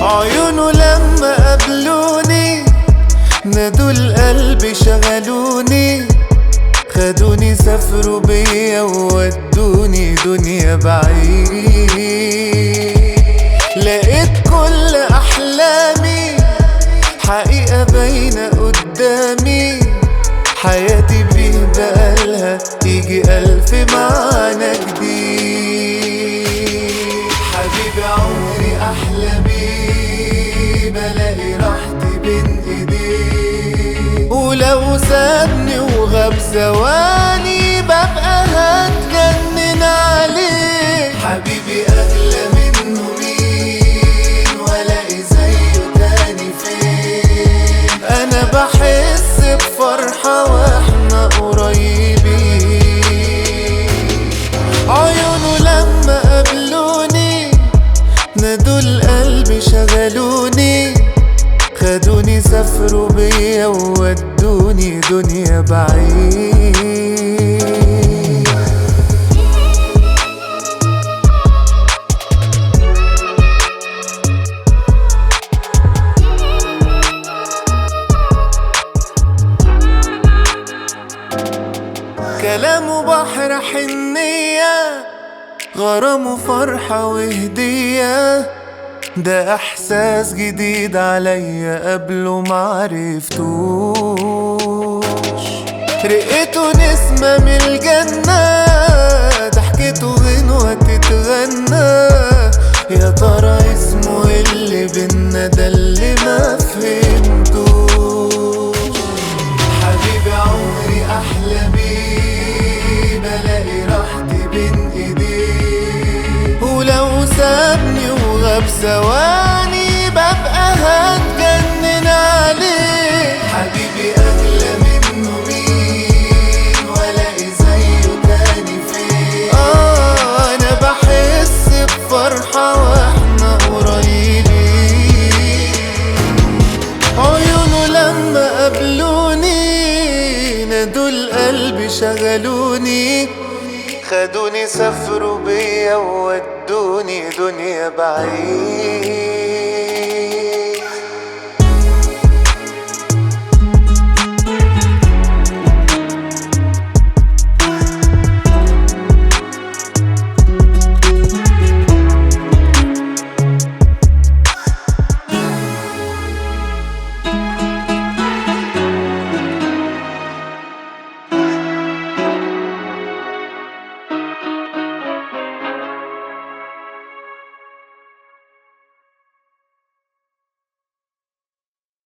عيونه لما قابلوني نادوا القلب شغلوني خدوني سافروا بيا وودوني دنيا بعيد. لقيت كل أحلامي حقيقة باينة قدامي. حياتي بيه بقالها يجي ألف معنى جديد. وغاب وودوني دنيا بعيد. كلامه بحر حنية غرام فرحة وهدية. ده إحساس جديد عليا قبله معرفتوش رقته نسمة من الجنة ضحكته غنوة تتغنى يا ترى اسمه إيه اللي بينا ده اللي ما فهمتوش؟ حبيبي عمري أحلى بيه بلاقي راحتي بين إيديه. ولو سابني وغاب ثواني ببقى هتجنن نادوا القلب شغلوني. خدوني سافروا بيا وودوني دنيا بعيد.